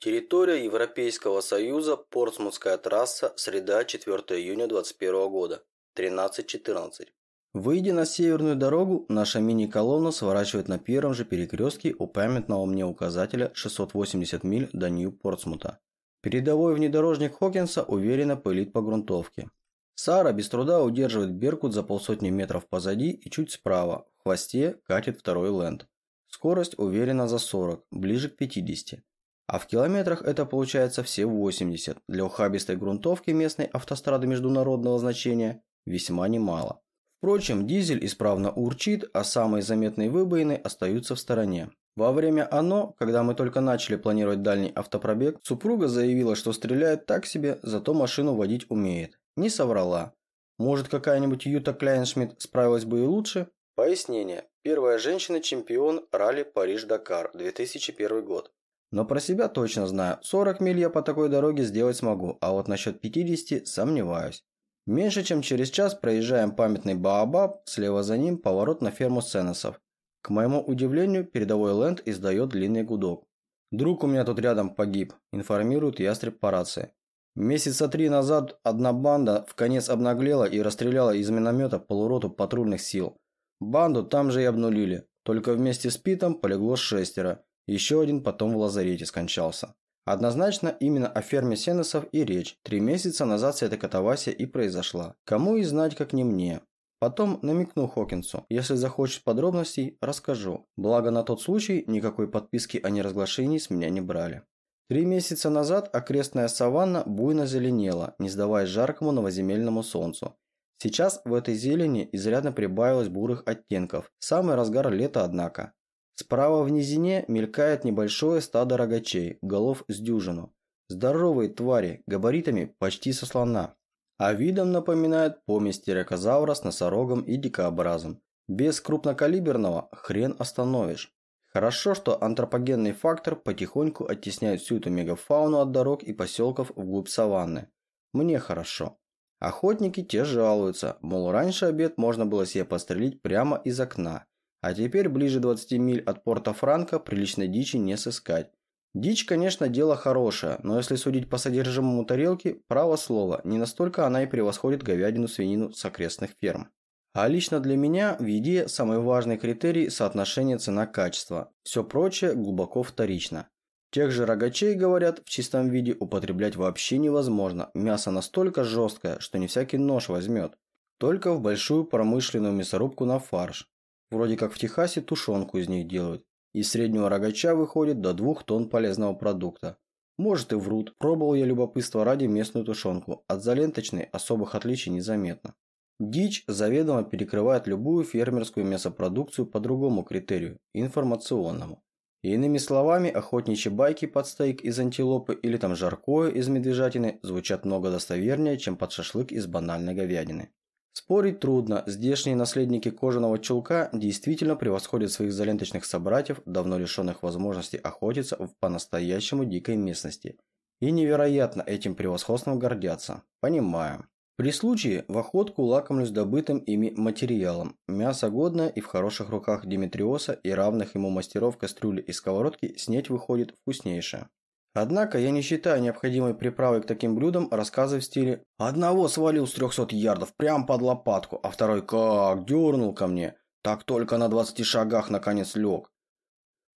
Территория Европейского Союза, Портсмутская трасса, среда, 4 июня 2021 года, 13.14. Выйдя на северную дорогу, наша мини-колонна сворачивает на первом же перекрестке у памятного мне указателя 680 миль до Нью-Портсмута. Передовой внедорожник Хокинса уверенно пылит по грунтовке. Сара без труда удерживает Беркут за полсотни метров позади и чуть справа, в хвосте катит второй ленд. Скорость уверена за 40, ближе к 50. А в километрах это получается все 80. Для ухабистой грунтовки местной автострады международного значения весьма немало. Впрочем, дизель исправно урчит, а самые заметные выбоины остаются в стороне. Во время оно, когда мы только начали планировать дальний автопробег, супруга заявила, что стреляет так себе, зато машину водить умеет. Не соврала. Может, какая-нибудь Юта Кляйншмидт справилась бы и лучше? Пояснение. Первая женщина-чемпион ралли Париж-Дакар, 2001 год. Но про себя точно знаю, 40 миль я по такой дороге сделать смогу, а вот насчет 50 сомневаюсь. Меньше чем через час проезжаем памятный Баобаб, слева за ним поворот на ферму Сенесов. К моему удивлению, передовой ленд издает длинный гудок. «Друг у меня тут рядом погиб», – информирует ястреб по рации. Месяца три назад одна банда в конец обнаглела и расстреляла из миномета полуроту патрульных сил. Банду там же и обнулили, только вместе с Питом полегло шестеро – еще один потом в лазарете скончался. Однозначно именно о ферме Сенесов и речь. Три месяца назад вся эта катавасия и произошла. Кому и знать, как не мне. Потом намекну Хокинсу. Если захочет подробностей, расскажу. Благо на тот случай никакой подписки о неразглашении с меня не брали. Три месяца назад окрестная саванна буйно зеленела, не сдаваясь жаркому новоземельному солнцу. Сейчас в этой зелени изрядно прибавилось бурых оттенков. Самый разгар лета, однако. Справа в низине мелькает небольшое стадо рогачей, голов с дюжину. Здоровые твари, габаритами почти со слона. А видом напоминает помесь терекозавра с носорогом и дикообразом. Без крупнокалиберного хрен остановишь. Хорошо, что антропогенный фактор потихоньку оттесняет всю эту мегафауну от дорог и поселков вглубь саванны. Мне хорошо. Охотники те жалуются, мол, раньше обед можно было себе пострелить прямо из окна. А теперь ближе 20 миль от порта Франка приличной дичи не сыскать. Дичь, конечно, дело хорошее, но если судить по содержимому тарелки, право слово, не настолько она и превосходит говядину-свинину с окрестных ферм. А лично для меня в еде самый важный критерий – соотношение цена-качество. Все прочее глубоко вторично. Тех же рогачей, говорят, в чистом виде употреблять вообще невозможно. Мясо настолько жесткое, что не всякий нож возьмет. Только в большую промышленную мясорубку на фарш. Вроде как в Техасе тушенку из них делают. Из среднего рогача выходит до двух тонн полезного продукта. Может и врут. Пробовал я любопытство ради местную тушенку. От заленточной особых отличий незаметно. Дичь заведомо перекрывает любую фермерскую мясопродукцию по другому критерию – информационному. Иными словами, охотничьи байки под стейк из антилопы или там жаркое из медвежатины звучат много достовернее, чем под шашлык из банальной говядины. Спорить трудно, здешние наследники кожаного чулка действительно превосходят своих заленточных собратьев, давно лишенных возможности охотиться в по-настоящему дикой местности. И невероятно этим превосходством гордятся. Понимаю. При случае в охотку лакомлюсь добытым ими материалом. Мясо годное и в хороших руках Димитриоса и равных ему мастеров кастрюли и сковородки снеть выходит вкуснейшее. Однако я не считаю необходимой приправой к таким блюдам рассказы в стиле «Одного свалил с 300 ярдов прямо под лопатку, а второй как дернул ко мне, так только на 20 шагах наконец лег».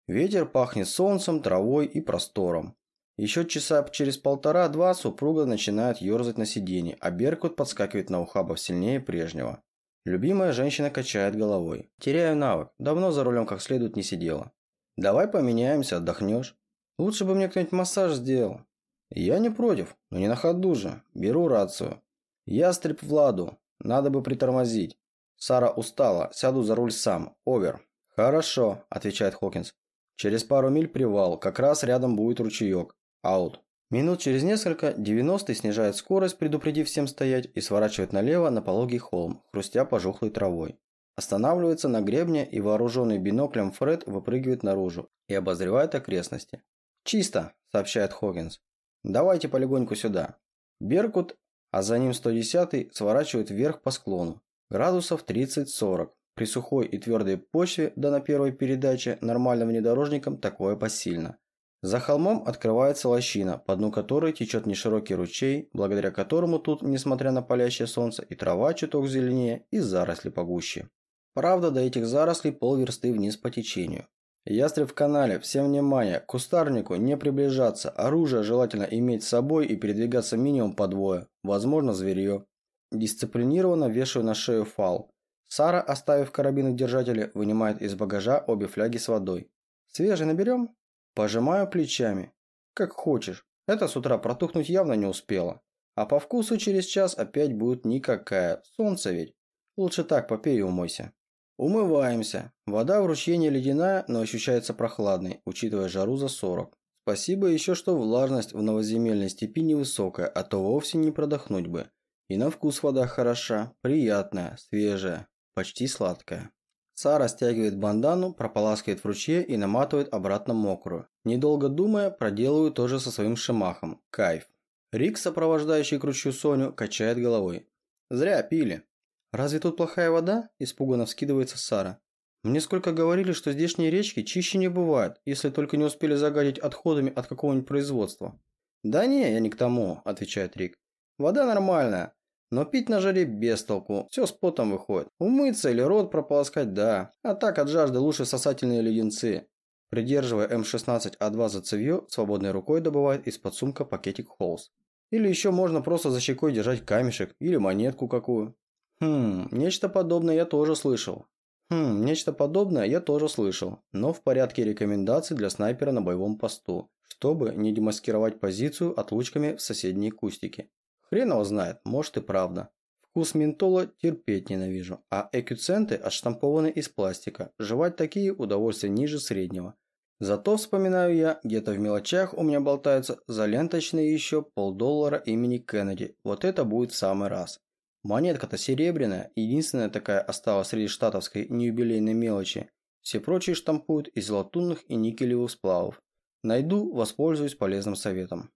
Ветер пахнет солнцем, травой и простором. Еще часа через полтора-два супруга начинает ерзать на сиденье, а Беркут подскакивает на ухабов сильнее прежнего. Любимая женщина качает головой. Теряю навык, давно за рулем как следует не сидела. Давай поменяемся, отдохнешь. Лучше бы мне кто-нибудь массаж сделал. Я не против, но не на ходу же. Беру рацию. Ястреб Владу. Надо бы притормозить. Сара устала. Сяду за руль сам. Овер. Хорошо, отвечает Хокинс. Через пару миль привал. Как раз рядом будет ручеек. Аут. Минут через несколько 90 снижает скорость, предупредив всем стоять, и сворачивает налево на пологий холм, хрустя пожухлой травой. Останавливается на гребне, и вооруженный биноклем Фред выпрыгивает наружу и обозревает окрестности. «Чисто», – сообщает Хоггинс. «Давайте полегоньку сюда». Беркут, а за ним 110-й, сворачивает вверх по склону. Градусов 30-40. При сухой и твердой почве, да на первой передаче, нормальным внедорожникам такое посильно. За холмом открывается лощина, по дну которой течет неширокий ручей, благодаря которому тут, несмотря на палящее солнце, и трава чуток зеленее, и заросли погуще. Правда, до этих зарослей полверсты вниз по течению. Ястреб в канале, всем внимание, к кустарнику не приближаться, оружие желательно иметь с собой и передвигаться минимум по двое, возможно зверье. Дисциплинированно вешаю на шею фал. Сара, оставив карабин в держателе, вынимает из багажа обе фляги с водой. «Свежий наберем?» Пожимаю плечами. Как хочешь. Это с утра протухнуть явно не успела. А по вкусу через час опять будет никакая. Солнце ведь. Лучше так попей и умойся. Умываемся. Вода в ручье не ледяная, но ощущается прохладной, учитывая жару за 40. Спасибо еще, что влажность в новоземельной степи невысокая, а то вовсе не продохнуть бы. И на вкус вода хороша, приятная, свежая, почти сладкая. Сара стягивает бандану, прополаскивает в ручье и наматывает обратно мокрую. Недолго думая, проделываю то же со своим шимахом. Кайф. Рик, сопровождающий кручу Соню, качает головой. «Зря пили». «Разве тут плохая вода?» – испуганно вскидывается Сара. «Мне сколько говорили, что здешние речки чище не бывают, если только не успели загадить отходами от какого-нибудь производства». «Да не, я не к тому», – отвечает Рик. «Вода нормальная, но пить на жаре без толку, все с потом выходит. Умыться или рот прополоскать – да. А так от жажды лучше сосательные леденцы. Придерживая М16А2 за цевьё, свободной рукой добывает из-под сумка пакетик Холс. Или еще можно просто за щекой держать камешек или монетку какую. Хм, нечто подобное я тоже слышал. Хм, нечто подобное я тоже слышал, но в порядке рекомендаций для снайпера на боевом посту, чтобы не демаскировать позицию отлучками в соседние кустики. Хрен его знает, может и правда. Вкус ментола терпеть ненавижу, а экюценты отштампованы из пластика. Жевать такие удовольствия ниже среднего. Зато, вспоминаю я, где-то в мелочах у меня болтаются за ленточные еще полдоллара имени Кеннеди. Вот это будет в самый раз. Монетка-то серебряная, единственная такая осталась среди штатовской неюбилейной мелочи. Все прочие штампуют из латунных и никелевых сплавов. Найду, воспользуюсь полезным советом.